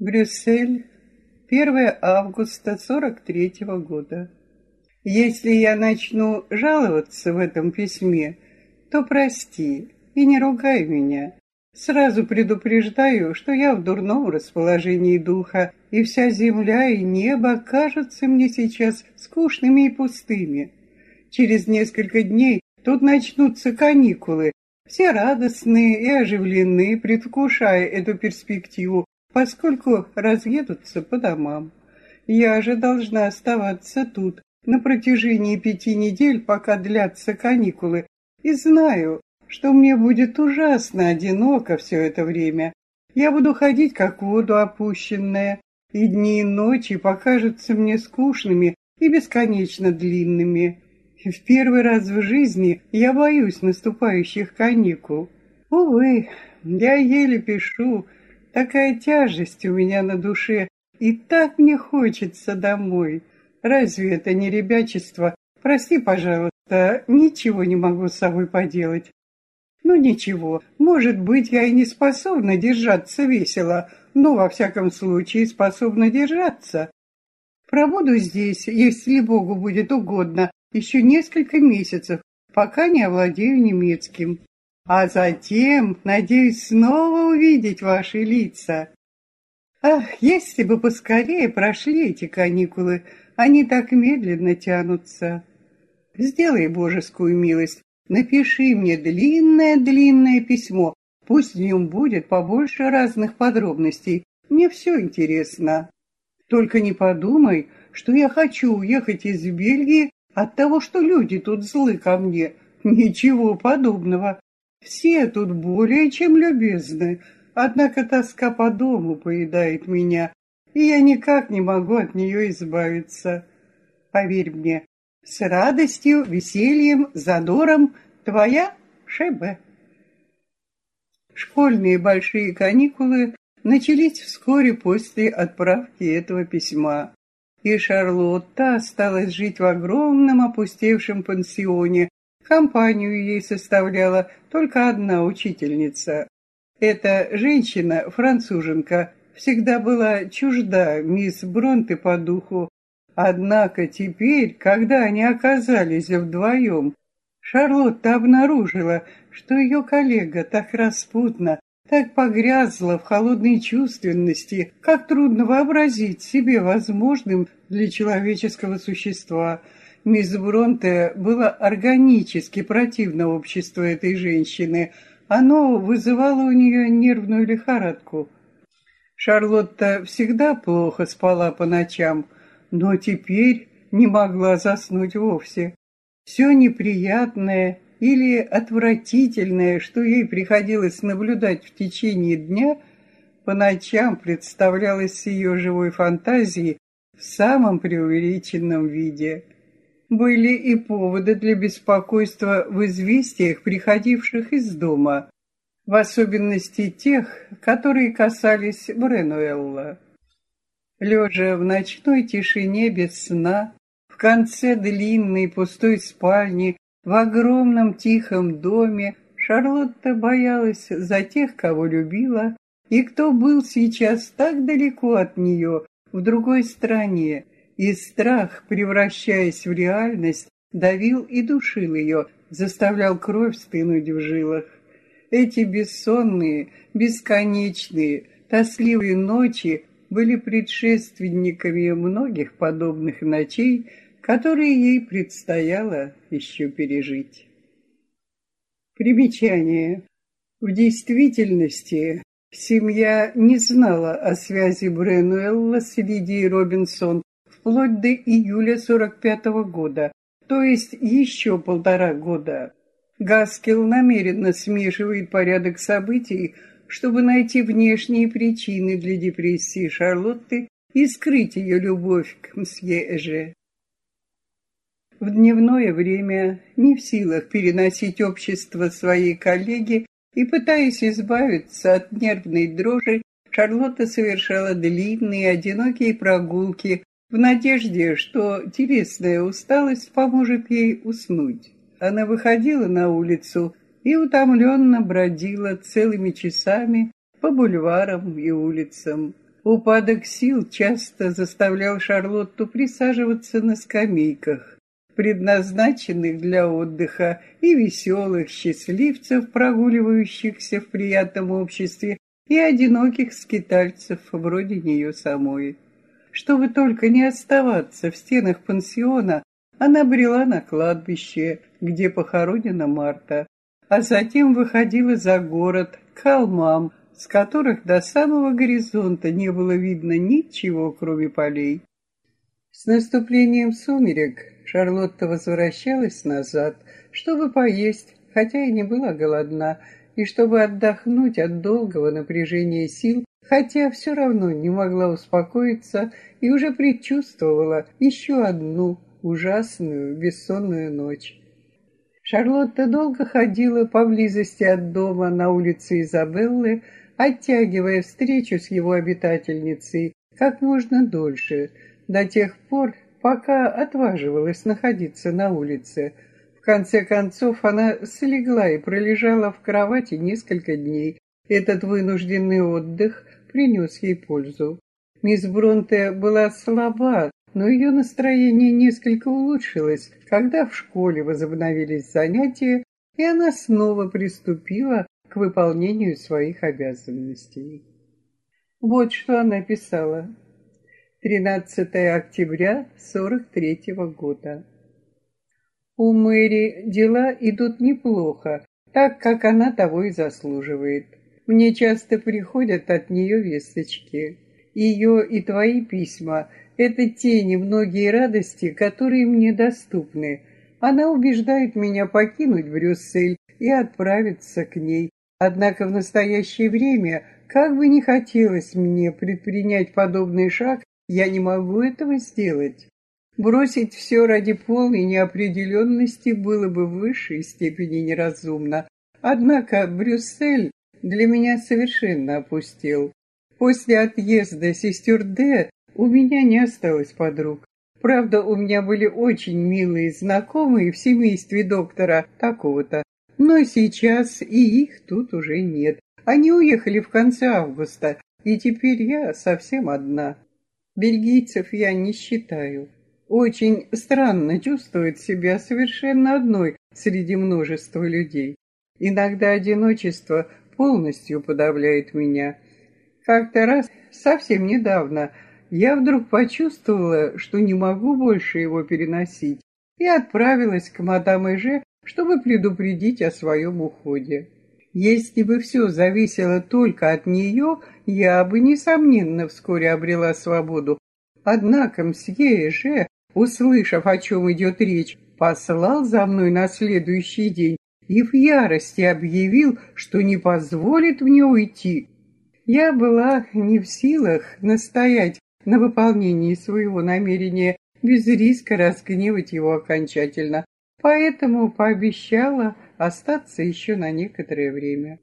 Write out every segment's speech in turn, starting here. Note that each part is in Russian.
Брюссель, 1 августа 43 -го года. Если я начну жаловаться в этом письме, то прости и не ругай меня. Сразу предупреждаю, что я в дурном расположении духа, и вся земля и небо кажутся мне сейчас скучными и пустыми. Через несколько дней тут начнутся каникулы, все радостные и оживленные, предвкушая эту перспективу, поскольку разъедутся по домам. Я же должна оставаться тут на протяжении пяти недель, пока длятся каникулы, и знаю, что мне будет ужасно одиноко все это время. Я буду ходить, как воду опущенная, и дни и ночи покажутся мне скучными и бесконечно длинными. В первый раз в жизни я боюсь наступающих каникул. Увы, я еле пишу, Такая тяжесть у меня на душе, и так мне хочется домой. Разве это не ребячество? Прости, пожалуйста, ничего не могу с собой поделать. Ну ничего, может быть, я и не способна держаться весело, но во всяком случае способна держаться. Пробуду здесь, если Богу будет угодно, еще несколько месяцев, пока не овладею немецким а затем надеюсь снова увидеть ваши лица. Ах, если бы поскорее прошли эти каникулы, они так медленно тянутся. Сделай божескую милость, напиши мне длинное-длинное письмо, пусть в нем будет побольше разных подробностей, мне все интересно. Только не подумай, что я хочу уехать из Бельгии от того, что люди тут злы ко мне. Ничего подобного. Все тут более чем любезны, однако тоска по дому поедает меня, и я никак не могу от нее избавиться. Поверь мне, с радостью, весельем, задором твоя Шебе. Школьные большие каникулы начались вскоре после отправки этого письма, и Шарлотта осталась жить в огромном опустевшем пансионе, Компанию ей составляла только одна учительница. Эта женщина, француженка, всегда была чужда мисс Бронте по духу. Однако теперь, когда они оказались вдвоем, Шарлотта обнаружила, что ее коллега так распутно, так погрязла в холодной чувственности, как трудно вообразить себе возможным для человеческого существа – Мисс Бронте было органически противно общество этой женщины. Оно вызывало у нее нервную лихорадку. Шарлотта всегда плохо спала по ночам, но теперь не могла заснуть вовсе. Все неприятное или отвратительное, что ей приходилось наблюдать в течение дня, по ночам представлялось ее живой фантазией в самом преувеличенном виде были и поводы для беспокойства в известиях, приходивших из дома, в особенности тех, которые касались Бренуэлла. Лежа в ночной тишине без сна, в конце длинной пустой спальни, в огромном тихом доме, Шарлотта боялась за тех, кого любила, и кто был сейчас так далеко от нее, в другой стране, и страх, превращаясь в реальность, давил и душил ее, заставлял кровь стынуть в жилах. Эти бессонные, бесконечные, тоскливые ночи были предшественниками многих подобных ночей, которые ей предстояло еще пережить. Примечание. В действительности семья не знала о связи Бренуэлла с Лидией Робинсон вплоть до июля 45 -го года, то есть еще полтора года. Гаскел намеренно смешивает порядок событий, чтобы найти внешние причины для депрессии Шарлотты и скрыть ее любовь к мсье Эже. В дневное время, не в силах переносить общество своей коллеги и пытаясь избавиться от нервной дрожи, Шарлотта совершала длинные одинокие прогулки в надежде, что телесная усталость поможет ей уснуть. Она выходила на улицу и утомленно бродила целыми часами по бульварам и улицам. Упадок сил часто заставлял Шарлотту присаживаться на скамейках, предназначенных для отдыха и веселых счастливцев, прогуливающихся в приятном обществе, и одиноких скитальцев вроде нее самой. Чтобы только не оставаться в стенах пансиона, она брела на кладбище, где похоронена Марта, а затем выходила за город к холмам, с которых до самого горизонта не было видно ничего, кроме полей. С наступлением сумерек Шарлотта возвращалась назад, чтобы поесть, хотя и не была голодна, и чтобы отдохнуть от долгого напряжения сил, хотя все равно не могла успокоиться и уже предчувствовала еще одну ужасную бессонную ночь. Шарлотта долго ходила поблизости от дома на улице Изабеллы, оттягивая встречу с его обитательницей как можно дольше, до тех пор, пока отваживалась находиться на улице. В конце концов она слегла и пролежала в кровати несколько дней. Этот вынужденный отдых принес ей пользу. Мисс Бронте была слаба, но ее настроение несколько улучшилось, когда в школе возобновились занятия, и она снова приступила к выполнению своих обязанностей. Вот что она писала. 13 октября 43 -го года. У Мэри дела идут неплохо, так как она того и заслуживает. Мне часто приходят от нее весточки. Ее и твои письма — это те немногие радости, которые мне доступны. Она убеждает меня покинуть Брюссель и отправиться к ней. Однако в настоящее время, как бы ни хотелось мне предпринять подобный шаг, я не могу этого сделать. Бросить все ради полной неопределенности было бы в высшей степени неразумно. Однако Брюссель для меня совершенно опустел. После отъезда сестер Д у меня не осталось подруг. Правда, у меня были очень милые знакомые в семействе доктора такого-то, но сейчас и их тут уже нет. Они уехали в конце августа, и теперь я совсем одна. Бельгийцев я не считаю. Очень странно чувствовать себя совершенно одной среди множества людей. Иногда одиночество полностью подавляет меня – как-то раз, совсем недавно, я вдруг почувствовала, что не могу больше его переносить, и отправилась к мадам Эже, чтобы предупредить о своем уходе. Если бы все зависело только от нее, я бы, несомненно, вскоре обрела свободу. Однако мсье Эже, услышав, о чем идет речь, послал за мной на следующий день и в ярости объявил, что не позволит мне уйти. Я была не в силах настоять на выполнении своего намерения без риска разгневать его окончательно, поэтому пообещала остаться еще на некоторое время.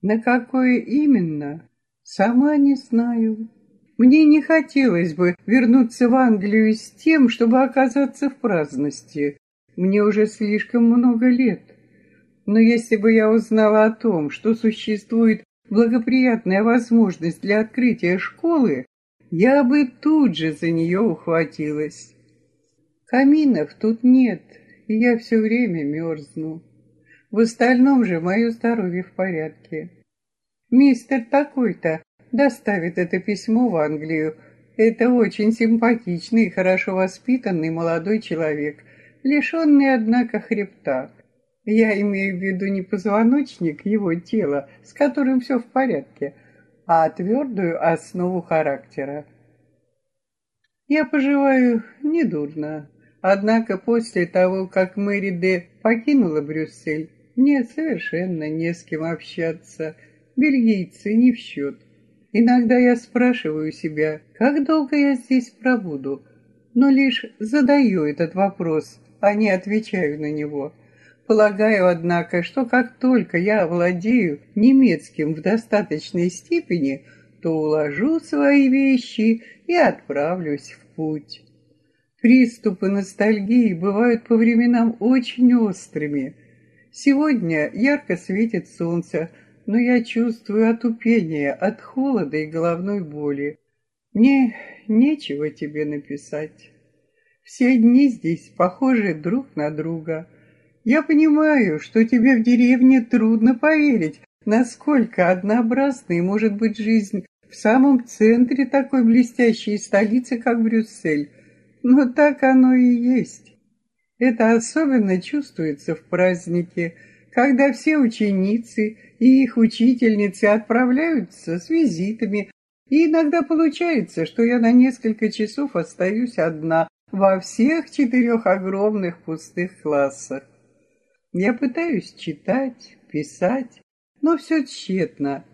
На какое именно, сама не знаю. Мне не хотелось бы вернуться в Англию с тем, чтобы оказаться в праздности. Мне уже слишком много лет. Но если бы я узнала о том, что существует благоприятная возможность для открытия школы, я бы тут же за нее ухватилась. Каминов тут нет, и я все время мерзну. В остальном же мое здоровье в порядке. Мистер такой-то доставит это письмо в Англию. Это очень симпатичный и хорошо воспитанный молодой человек, лишенный, однако, хребта. Я имею в виду не позвоночник его тела, с которым все в порядке, а твердую основу характера. Я поживаю недурно, однако после того, как Мэри Д. покинула Брюссель, мне совершенно не с кем общаться, бельгийцы не в счет. Иногда я спрашиваю себя, как долго я здесь пробуду, но лишь задаю этот вопрос, а не отвечаю на него. Полагаю, однако, что как только я овладею немецким в достаточной степени, то уложу свои вещи и отправлюсь в путь. Приступы ностальгии бывают по временам очень острыми. Сегодня ярко светит солнце, но я чувствую отупение от холода и головной боли. Мне нечего тебе написать. Все дни здесь похожи друг на друга. Я понимаю, что тебе в деревне трудно поверить, насколько однообразной может быть жизнь в самом центре такой блестящей столицы, как Брюссель. Но так оно и есть. Это особенно чувствуется в празднике, когда все ученицы и их учительницы отправляются с визитами, и иногда получается, что я на несколько часов остаюсь одна во всех четырех огромных пустых классах. Я пытаюсь читать, писать, но все тщетно.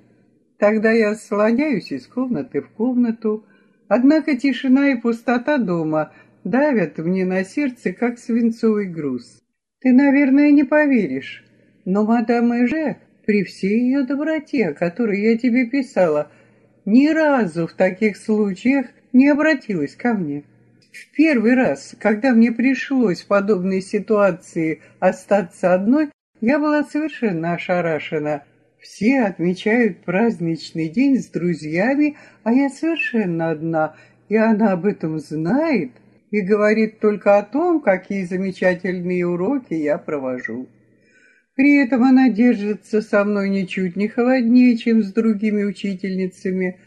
Тогда я слоняюсь из комнаты в комнату, однако тишина и пустота дома давят мне на сердце, как свинцовый груз. Ты, наверное, не поверишь, но мадам Эже, при всей ее доброте, о которой я тебе писала, ни разу в таких случаях не обратилась ко мне. В первый раз, когда мне пришлось в подобной ситуации остаться одной, я была совершенно ошарашена. Все отмечают праздничный день с друзьями, а я совершенно одна, и она об этом знает и говорит только о том, какие замечательные уроки я провожу. При этом она держится со мной ничуть не холоднее, чем с другими учительницами,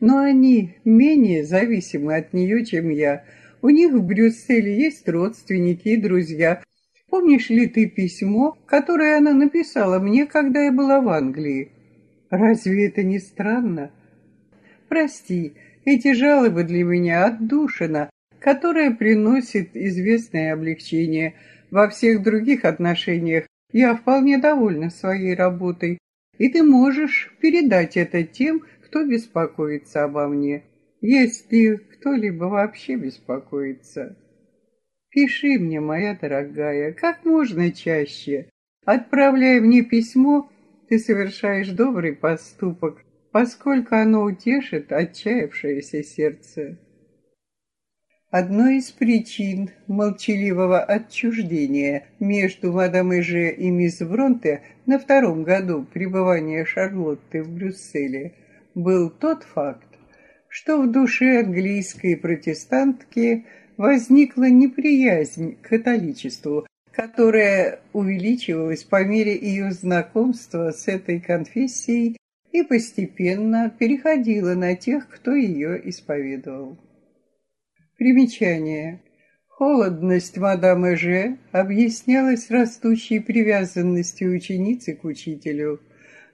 но они менее зависимы от нее, чем я. У них в Брюсселе есть родственники и друзья. Помнишь ли ты письмо, которое она написала мне, когда я была в Англии? Разве это не странно? Прости, эти жалобы для меня отдушина, которая приносит известное облегчение. Во всех других отношениях я вполне довольна своей работой, и ты можешь передать это тем, кто беспокоится обо мне, если кто-либо вообще беспокоится. Пиши мне, моя дорогая, как можно чаще. Отправляя мне письмо, ты совершаешь добрый поступок, поскольку оно утешит отчаявшееся сердце. Одной из причин молчаливого отчуждения между мадам Эже и мисс Бронте на втором году пребывания Шарлотты в Брюсселе был тот факт, что в душе английской протестантки возникла неприязнь к католичеству, которая увеличивалась по мере ее знакомства с этой конфессией и постепенно переходила на тех, кто ее исповедовал. Примечание. Холодность мадам Эже объяснялась растущей привязанностью ученицы к учителю.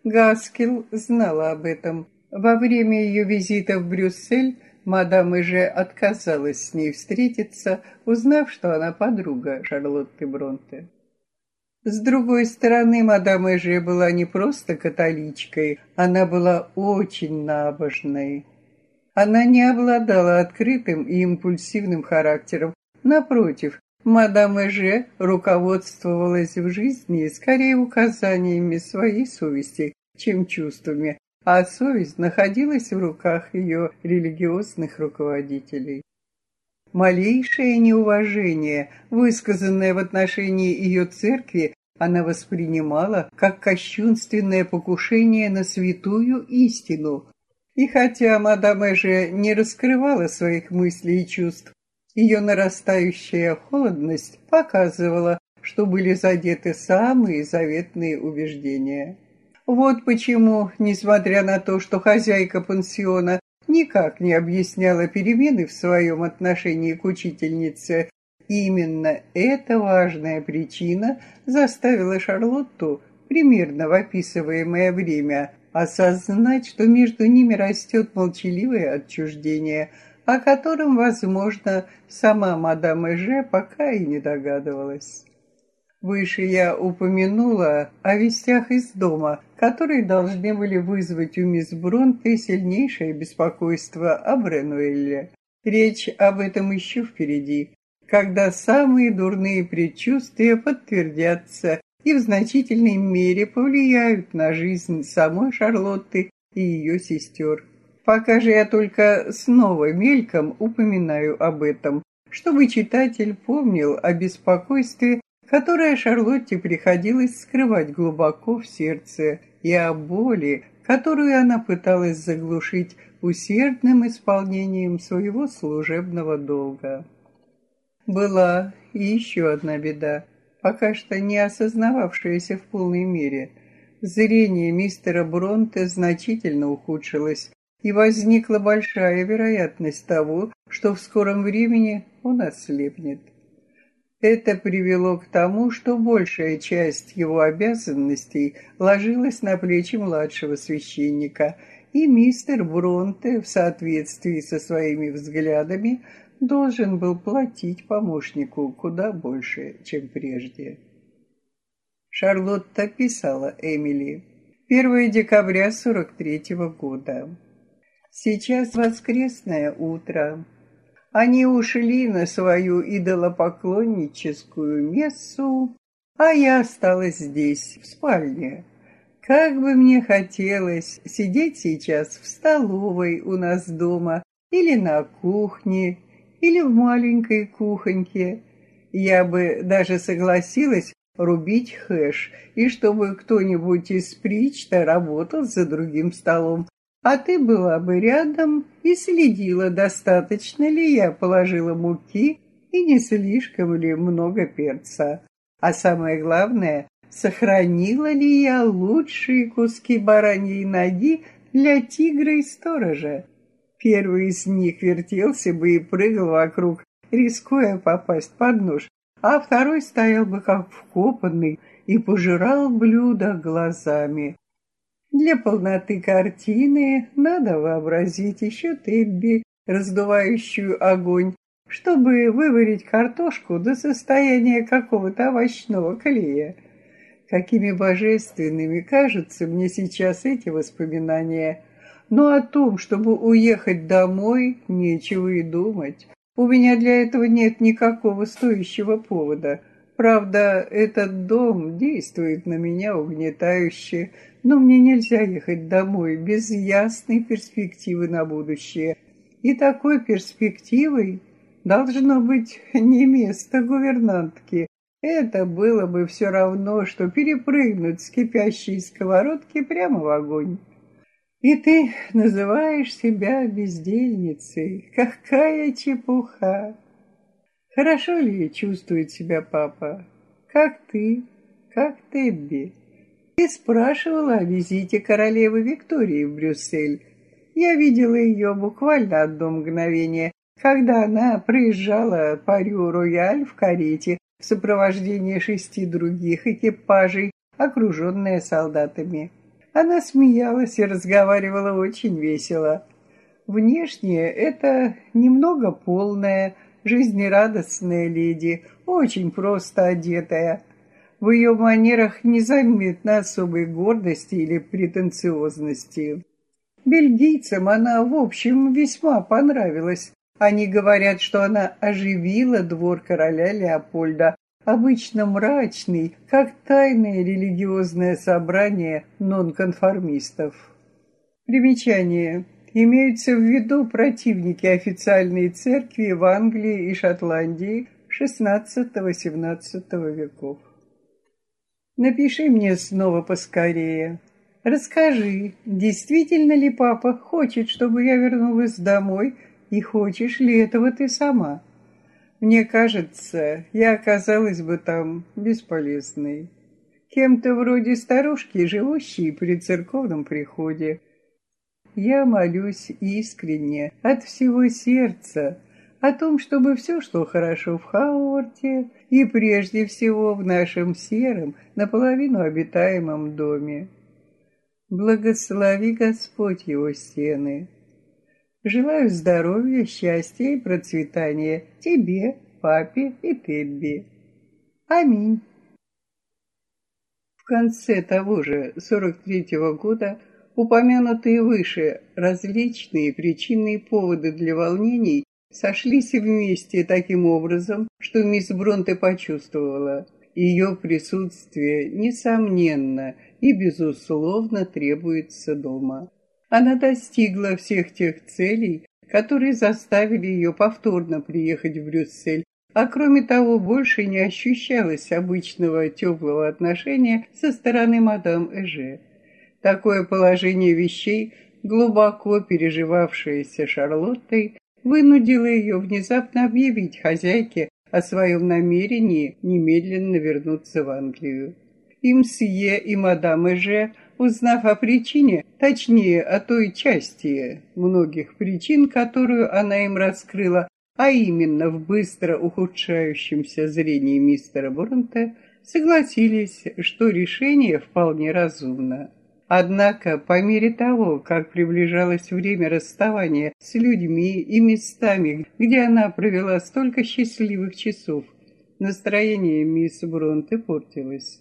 Гаскел знала об этом. Во время ее визита в Брюссель мадам Эже отказалась с ней встретиться, узнав, что она подруга Шарлотты Бронте. С другой стороны, мадам Эже была не просто католичкой, она была очень набожной. Она не обладала открытым и импульсивным характером. Напротив, мадам Эже руководствовалась в жизни скорее указаниями своей совести, чем чувствами, а совесть находилась в руках ее религиозных руководителей. Малейшее неуважение, высказанное в отношении ее церкви, она воспринимала как кощунственное покушение на святую истину, и хотя мадам Эже не раскрывала своих мыслей и чувств, ее нарастающая холодность показывала, что были задеты самые заветные убеждения. Вот почему, несмотря на то, что хозяйка пансиона никак не объясняла перемены в своем отношении к учительнице, именно эта важная причина заставила Шарлотту, примерно в описываемое время, осознать, что между ними растет молчаливое отчуждение, о котором, возможно, сама мадам Эже пока и не догадывалась. Выше я упомянула о вестях из дома, которые должны были вызвать у мисс Бронте сильнейшее беспокойство об Ренуэлле. Речь об этом еще впереди, когда самые дурные предчувствия подтвердятся и в значительной мере повлияют на жизнь самой Шарлотты и ее сестер. Пока же я только снова мельком упоминаю об этом, чтобы читатель помнил о беспокойстве, которое Шарлотте приходилось скрывать глубоко в сердце, и о боли, которую она пыталась заглушить усердным исполнением своего служебного долга. Была и еще одна беда, пока что не осознававшаяся в полной мере. Зрение мистера Бронте значительно ухудшилось, и возникла большая вероятность того, что в скором времени он ослепнет. Это привело к тому, что большая часть его обязанностей ложилась на плечи младшего священника, и мистер Бронте в соответствии со своими взглядами должен был платить помощнику куда больше, чем прежде. Шарлотта писала Эмили. 1 декабря 43 -го года. Сейчас воскресное утро. Они ушли на свою идолопоклонническую мессу, а я осталась здесь, в спальне. Как бы мне хотелось сидеть сейчас в столовой у нас дома или на кухне, или в маленькой кухоньке. Я бы даже согласилась рубить хэш, и чтобы кто-нибудь из Причта работал за другим столом, а ты была бы рядом и следила, достаточно ли я положила муки и не слишком ли много перца. А самое главное, сохранила ли я лучшие куски бараньей ноги для тигра и сторожа. Первый из них вертелся бы и прыгал вокруг, рискуя попасть под нож, а второй стоял бы как вкопанный и пожирал блюдо глазами. Для полноты картины надо вообразить еще Тебби, раздувающую огонь, чтобы выварить картошку до состояния какого-то овощного клея. Какими божественными кажутся мне сейчас эти воспоминания. Но о том, чтобы уехать домой, нечего и думать. У меня для этого нет никакого стоящего повода. Правда, этот дом действует на меня угнетающе, но мне нельзя ехать домой без ясной перспективы на будущее. И такой перспективой должно быть не место гувернантки. Это было бы все равно, что перепрыгнуть с кипящей сковородки прямо в огонь. И ты называешь себя бездельницей. Какая чепуха! Хорошо ли чувствует себя папа? Как ты? Как Тебби? Ты спрашивала о визите королевы Виктории в Брюссель. Я видела ее буквально одно мгновение, когда она проезжала по Рю-Рояль в карете в сопровождении шести других экипажей, окруженная солдатами. Она смеялась и разговаривала очень весело. Внешне это немного полная, жизнерадостная леди, очень просто одетая. В ее манерах незаметно особой гордости или претенциозности. Бельгийцам она, в общем, весьма понравилась. Они говорят, что она оживила двор короля Леопольда, обычно мрачный, как тайное религиозное собрание нонконформистов. Примечание. Имеются в виду противники официальной церкви в Англии и Шотландии XVI-XVII веков. Напиши мне снова поскорее. Расскажи, действительно ли папа хочет, чтобы я вернулась домой, и хочешь ли этого ты сама? Мне кажется, я оказалась бы там бесполезной. Кем-то вроде старушки, живущей при церковном приходе. Я молюсь искренне, от всего сердца, о том, чтобы все шло хорошо в Хауорте и прежде всего в нашем сером, наполовину обитаемом доме. Благослови Господь его стены. Желаю здоровья, счастья и процветания тебе, папе и Тебби. Аминь. В конце того же 43-го года упомянутые выше различные причинные поводы для волнений сошлись вместе таким образом, что мисс Бронте почувствовала, ее присутствие, несомненно и безусловно требуется дома. Она достигла всех тех целей, которые заставили ее повторно приехать в Брюссель, а кроме того больше не ощущалось обычного теплого отношения со стороны мадам Эже. Такое положение вещей глубоко переживавшаяся Шарлоттой, вынудила ее внезапно объявить хозяйке о своем намерении немедленно вернуться в Англию. И мсье, и мадам Эже, узнав о причине, точнее, о той части многих причин, которую она им раскрыла, а именно в быстро ухудшающемся зрении мистера Боронта, согласились, что решение вполне разумно. Однако, по мере того, как приближалось время расставания с людьми и местами, где она провела столько счастливых часов, настроение мисс Бронте портилось.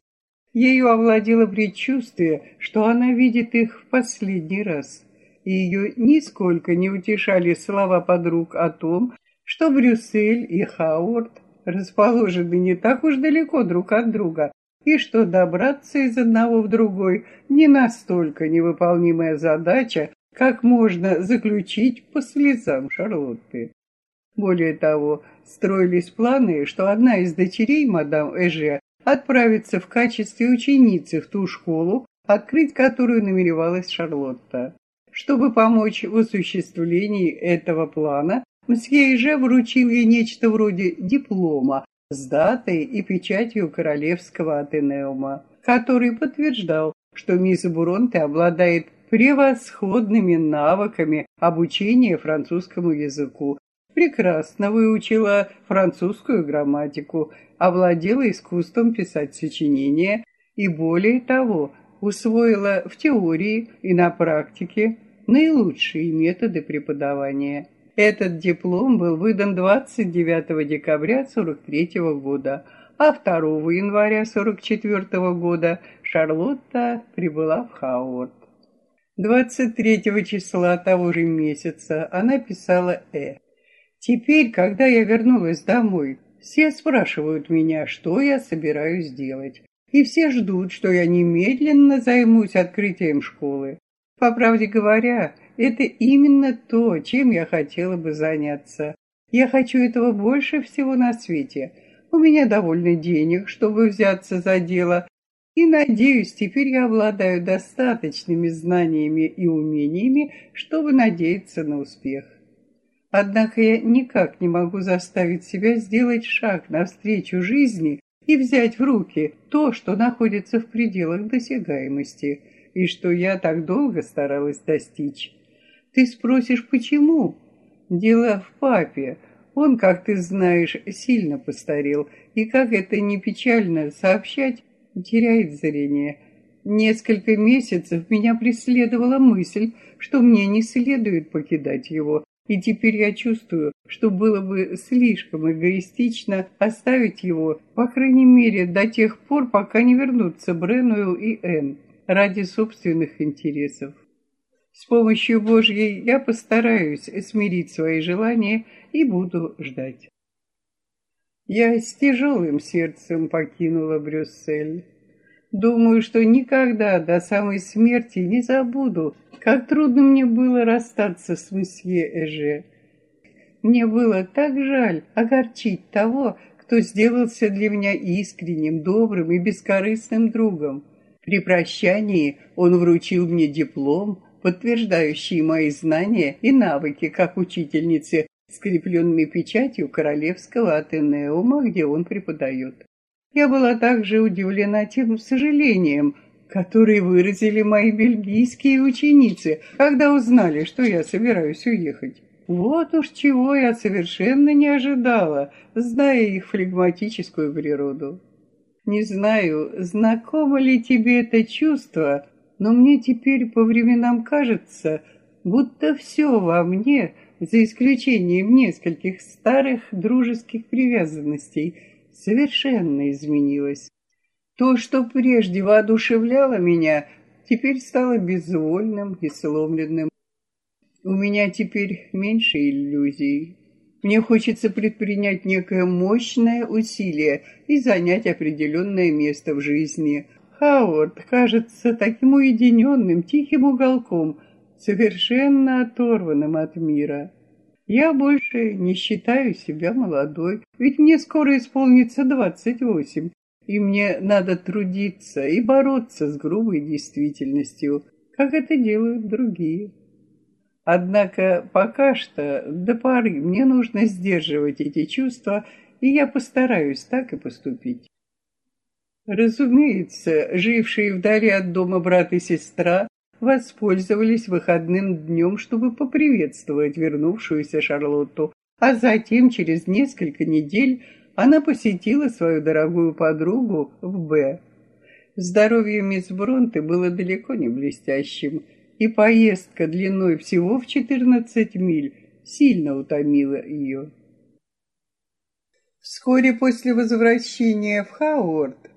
Ею овладело предчувствие, что она видит их в последний раз, и ее нисколько не утешали слова подруг о том, что Брюссель и Хауард расположены не так уж далеко друг от друга, и что добраться из одного в другой не настолько невыполнимая задача, как можно заключить по слезам Шарлотты. Более того, строились планы, что одна из дочерей мадам Эже отправится в качестве ученицы в ту школу, открыть которую намеревалась Шарлотта. Чтобы помочь в осуществлении этого плана, Мсье Иже вручил ей нечто вроде диплома с датой и печатью королевского Атенеума, который подтверждал, что мисс Буронте обладает превосходными навыками обучения французскому языку, прекрасно выучила французскую грамматику, овладела искусством писать сочинения и, более того, усвоила в теории и на практике наилучшие методы преподавания. Этот диплом был выдан 29 декабря 43 года, а 2 января 44 года Шарлотта прибыла в Хауард. 23 числа того же месяца она писала «Э». «Теперь, когда я вернулась домой, все спрашивают меня, что я собираюсь делать, и все ждут, что я немедленно займусь открытием школы. По правде говоря, это именно то, чем я хотела бы заняться. Я хочу этого больше всего на свете. У меня довольно денег, чтобы взяться за дело, и, надеюсь, теперь я обладаю достаточными знаниями и умениями, чтобы надеяться на успех. Однако я никак не могу заставить себя сделать шаг навстречу жизни и взять в руки то, что находится в пределах досягаемости, и что я так долго старалась достичь. Ты спросишь, почему? Дело в папе. Он, как ты знаешь, сильно постарел, и как это не печально сообщать, теряет зрение. Несколько месяцев меня преследовала мысль, что мне не следует покидать его, и теперь я чувствую, что было бы слишком эгоистично оставить его, по крайней мере, до тех пор, пока не вернутся Бренуэлл и Энн, ради собственных интересов. С помощью Божьей я постараюсь смирить свои желания и буду ждать. Я с тяжелым сердцем покинула Брюссель. Думаю, что никогда до самой смерти не забуду, как трудно мне было расстаться с месье Эже. Мне было так жаль огорчить того, кто сделался для меня искренним, добрым и бескорыстным другом. При прощании он вручил мне диплом, подтверждающие мои знания и навыки как учительницы, скрепленные печатью королевского Атенеума, где он преподает. Я была также удивлена тем сожалением, которые выразили мои бельгийские ученицы, когда узнали, что я собираюсь уехать. Вот уж чего я совершенно не ожидала, зная их флегматическую природу. Не знаю, знакомо ли тебе это чувство, но мне теперь по временам кажется, будто все во мне, за исключением нескольких старых дружеских привязанностей, совершенно изменилось. То, что прежде воодушевляло меня, теперь стало безвольным и сломленным. У меня теперь меньше иллюзий. Мне хочется предпринять некое мощное усилие и занять определенное место в жизни, Хауард кажется таким уединенным, тихим уголком, совершенно оторванным от мира. Я больше не считаю себя молодой, ведь мне скоро исполнится двадцать восемь, и мне надо трудиться и бороться с грубой действительностью, как это делают другие. Однако пока что до поры мне нужно сдерживать эти чувства, и я постараюсь так и поступить. Разумеется, жившие вдали от дома брат и сестра воспользовались выходным днем, чтобы поприветствовать вернувшуюся Шарлотту, а затем через несколько недель она посетила свою дорогую подругу в Б. Здоровье мисс Бронте было далеко не блестящим, и поездка длиной всего в 14 миль сильно утомила ее. Вскоре после возвращения в Хауард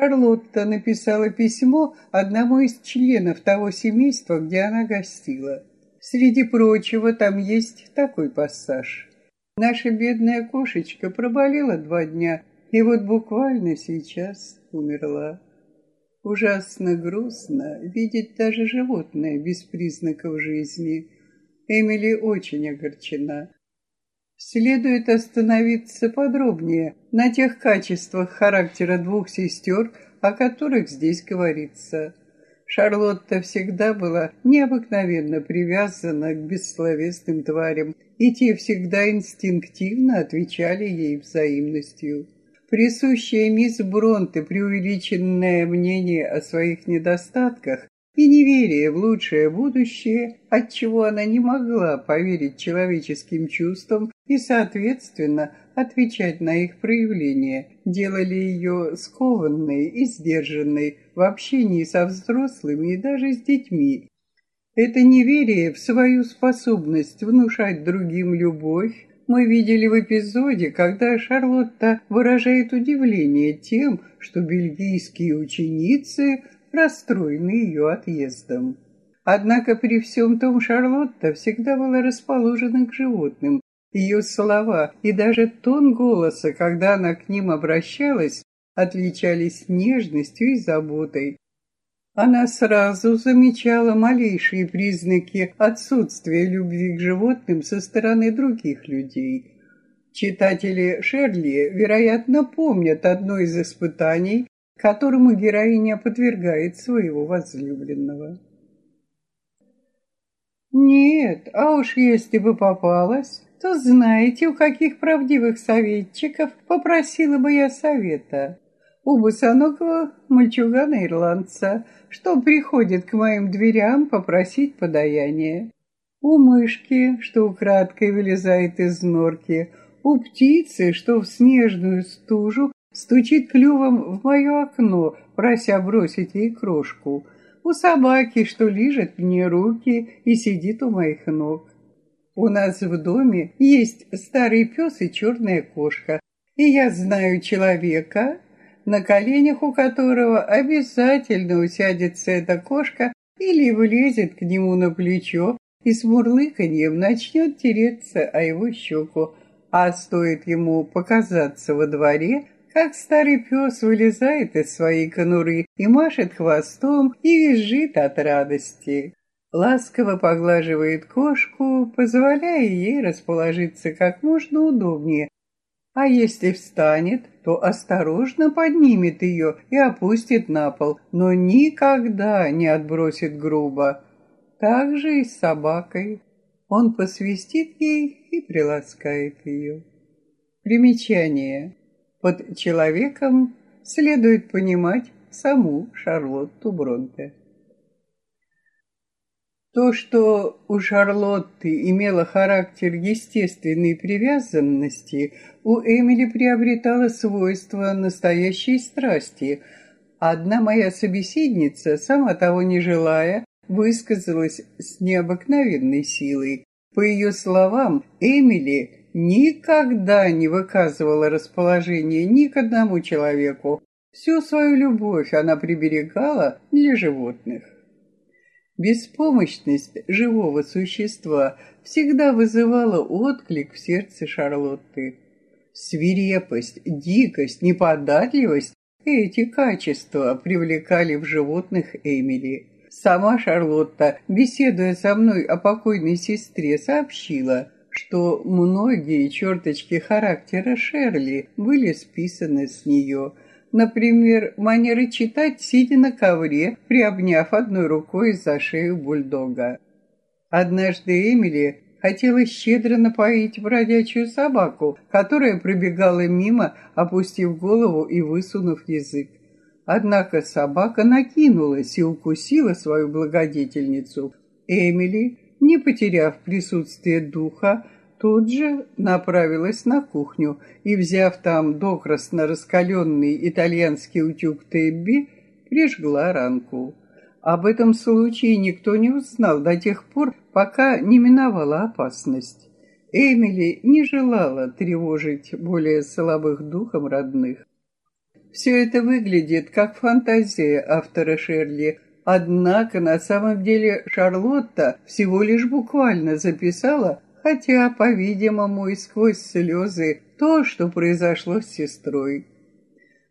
Шарлотта написала письмо одному из членов того семейства, где она гостила. Среди прочего, там есть такой пассаж. Наша бедная кошечка проболела два дня, и вот буквально сейчас умерла. Ужасно грустно видеть даже животное без признаков жизни. Эмили очень огорчена. Следует остановиться подробнее на тех качествах характера двух сестер, о которых здесь говорится. Шарлотта всегда была необыкновенно привязана к бессловесным тварям, и те всегда инстинктивно отвечали ей взаимностью. Присущее мисс Бронте преувеличенное мнение о своих недостатках и неверие в лучшее будущее, отчего она не могла поверить человеческим чувствам и, соответственно, отвечать на их проявления, делали ее скованной и сдержанной в общении со взрослыми и даже с детьми. Это неверие в свою способность внушать другим любовь, мы видели в эпизоде, когда Шарлотта выражает удивление тем, что бельгийские ученицы расстроены ее отъездом. Однако при всем том Шарлотта всегда была расположена к животным. Ее слова и даже тон голоса, когда она к ним обращалась, отличались нежностью и заботой. Она сразу замечала малейшие признаки отсутствия любви к животным со стороны других людей. Читатели Шерли, вероятно, помнят одно из испытаний, которому героиня подвергает своего возлюбленного. Нет, а уж если бы попалась, то знаете, у каких правдивых советчиков попросила бы я совета. У босоногого мальчугана-ирландца, что приходит к моим дверям попросить подаяние. У мышки, что украдкой вылезает из норки, у птицы, что в снежную стужу стучит клювом в мое окно, прося бросить ей крошку, у собаки, что лижет мне руки и сидит у моих ног. У нас в доме есть старый пес и черная кошка, и я знаю человека, на коленях у которого обязательно усядется эта кошка или влезет к нему на плечо и с мурлыканьем начнет тереться о его щеку, а стоит ему показаться во дворе, как старый пес вылезает из своей конуры и машет хвостом и визжит от радости. Ласково поглаживает кошку, позволяя ей расположиться как можно удобнее, а если встанет, то осторожно поднимет ее и опустит на пол, но никогда не отбросит грубо. Так же и с собакой. Он посвистит ей и приласкает ее. Примечание. Под человеком следует понимать саму Шарлотту Бронте. То, что у Шарлотты имело характер естественной привязанности, у Эмили приобретало свойство настоящей страсти. Одна моя собеседница, сама того не желая, высказалась с необыкновенной силой. По ее словам, Эмили никогда не выказывала расположения ни к одному человеку. Всю свою любовь она приберегала для животных. Беспомощность живого существа всегда вызывала отклик в сердце Шарлотты. Свирепость, дикость, неподатливость – эти качества привлекали в животных Эмили. Сама Шарлотта, беседуя со мной о покойной сестре, сообщила – что многие черточки характера Шерли были списаны с нее. Например, манера читать, сидя на ковре, приобняв одной рукой за шею бульдога. Однажды Эмили хотела щедро напоить бродячую собаку, которая пробегала мимо, опустив голову и высунув язык. Однако собака накинулась и укусила свою благодетельницу. Эмили, не потеряв присутствие духа, тут же направилась на кухню и, взяв там докрасно раскаленный итальянский утюг Тебби, прижгла ранку. Об этом случае никто не узнал до тех пор, пока не миновала опасность. Эмили не желала тревожить более слабых духом родных. Все это выглядит как фантазия автора Шерли, однако на самом деле Шарлотта всего лишь буквально записала, хотя, по-видимому, и сквозь слезы, то, что произошло с сестрой.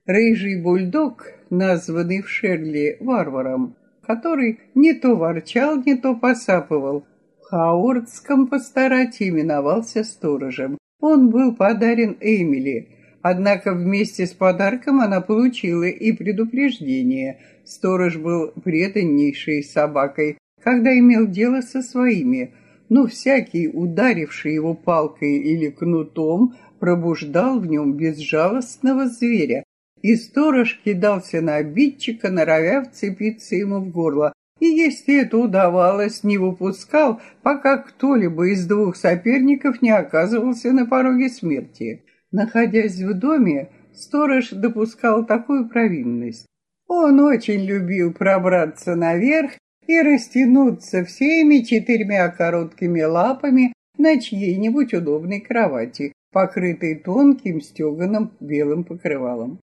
Рыжий бульдог, названный в Шерли варваром, который не то ворчал, не то посапывал. В Хаурдском пасторате именовался сторожем. Он был подарен Эмили, однако вместе с подарком она получила и предупреждение. Сторож был преданнейшей собакой, когда имел дело со своими, но всякий, ударивший его палкой или кнутом, пробуждал в нем безжалостного зверя, и сторож кидался на обидчика, норовя вцепиться ему в горло. И если это удавалось, не выпускал, пока кто-либо из двух соперников не оказывался на пороге смерти. Находясь в доме, сторож допускал такую провинность. Он очень любил пробраться наверх и растянуться всеми четырьмя короткими лапами на чьей-нибудь удобной кровати, покрытой тонким стеганым белым покрывалом.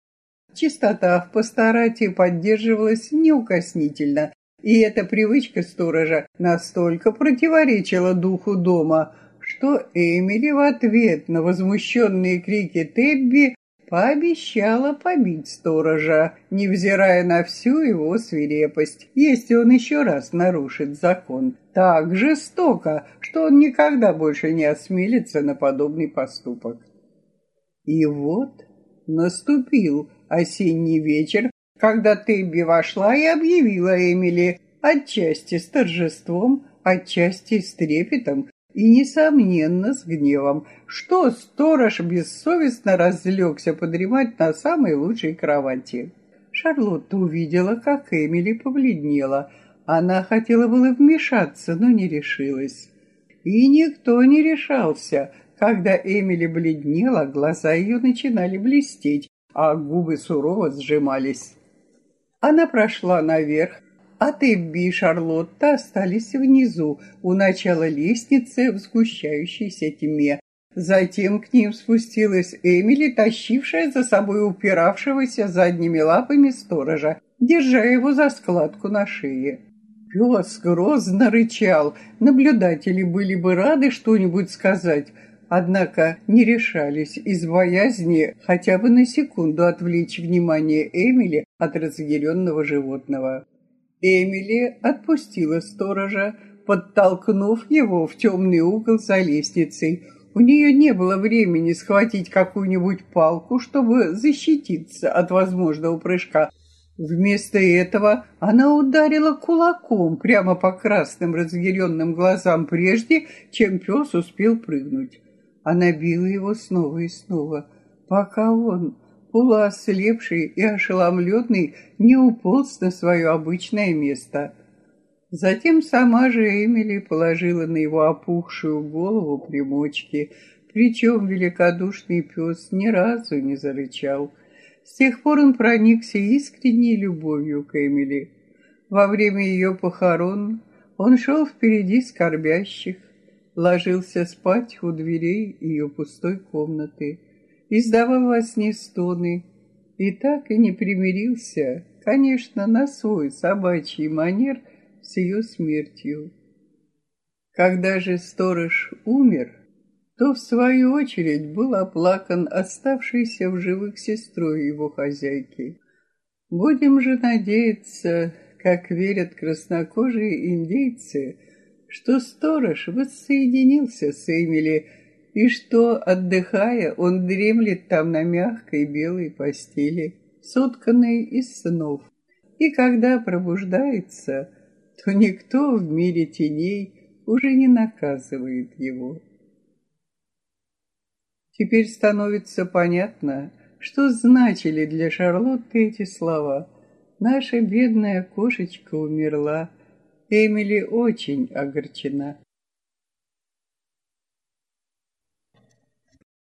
Чистота в пасторате поддерживалась неукоснительно, и эта привычка сторожа настолько противоречила духу дома, что Эмили в ответ на возмущенные крики Тебби пообещала побить сторожа, невзирая на всю его свирепость, если он еще раз нарушит закон. Так жестоко, что он никогда больше не осмелится на подобный поступок. И вот наступил осенний вечер, когда Тебби вошла и объявила Эмили, отчасти с торжеством, отчасти с трепетом и, несомненно, с гневом, что сторож бессовестно разлегся подремать на самой лучшей кровати. Шарлотта увидела, как Эмили побледнела. Она хотела было вмешаться, но не решилась. И никто не решался. Когда Эмили бледнела, глаза ее начинали блестеть, а губы сурово сжимались. Она прошла наверх, а Тебби и Шарлотта остались внизу, у начала лестницы в сгущающейся тьме. Затем к ним спустилась Эмили, тащившая за собой упиравшегося задними лапами сторожа, держа его за складку на шее. Пес грозно рычал. Наблюдатели были бы рады что-нибудь сказать, однако не решались из боязни хотя бы на секунду отвлечь внимание Эмили от разъяренного животного. Эмили отпустила сторожа, подтолкнув его в темный угол за лестницей. У нее не было времени схватить какую-нибудь палку, чтобы защититься от возможного прыжка. Вместо этого она ударила кулаком прямо по красным разъяренным глазам прежде, чем пес успел прыгнуть. Она била его снова и снова, пока он, полуослепший и ошеломленный, не уполз на свое обычное место. Затем сама же Эмили положила на его опухшую голову примочки, причем великодушный пес ни разу не зарычал. С тех пор он проникся искренней любовью к Эмили. Во время ее похорон он шел впереди скорбящих, ложился спать у дверей ее пустой комнаты, издавал во сне стоны и так и не примирился, конечно, на свой собачий манер с ее смертью. Когда же сторож умер, то в свою очередь был оплакан оставшейся в живых сестрой его хозяйки. Будем же надеяться, как верят краснокожие индейцы, что сторож воссоединился с Эмили, и что, отдыхая, он дремлет там на мягкой белой постели, сотканной из снов. И когда пробуждается, то никто в мире теней уже не наказывает его. Теперь становится понятно, что значили для Шарлотты эти слова. Наша бедная кошечка умерла. Эмили очень огорчена.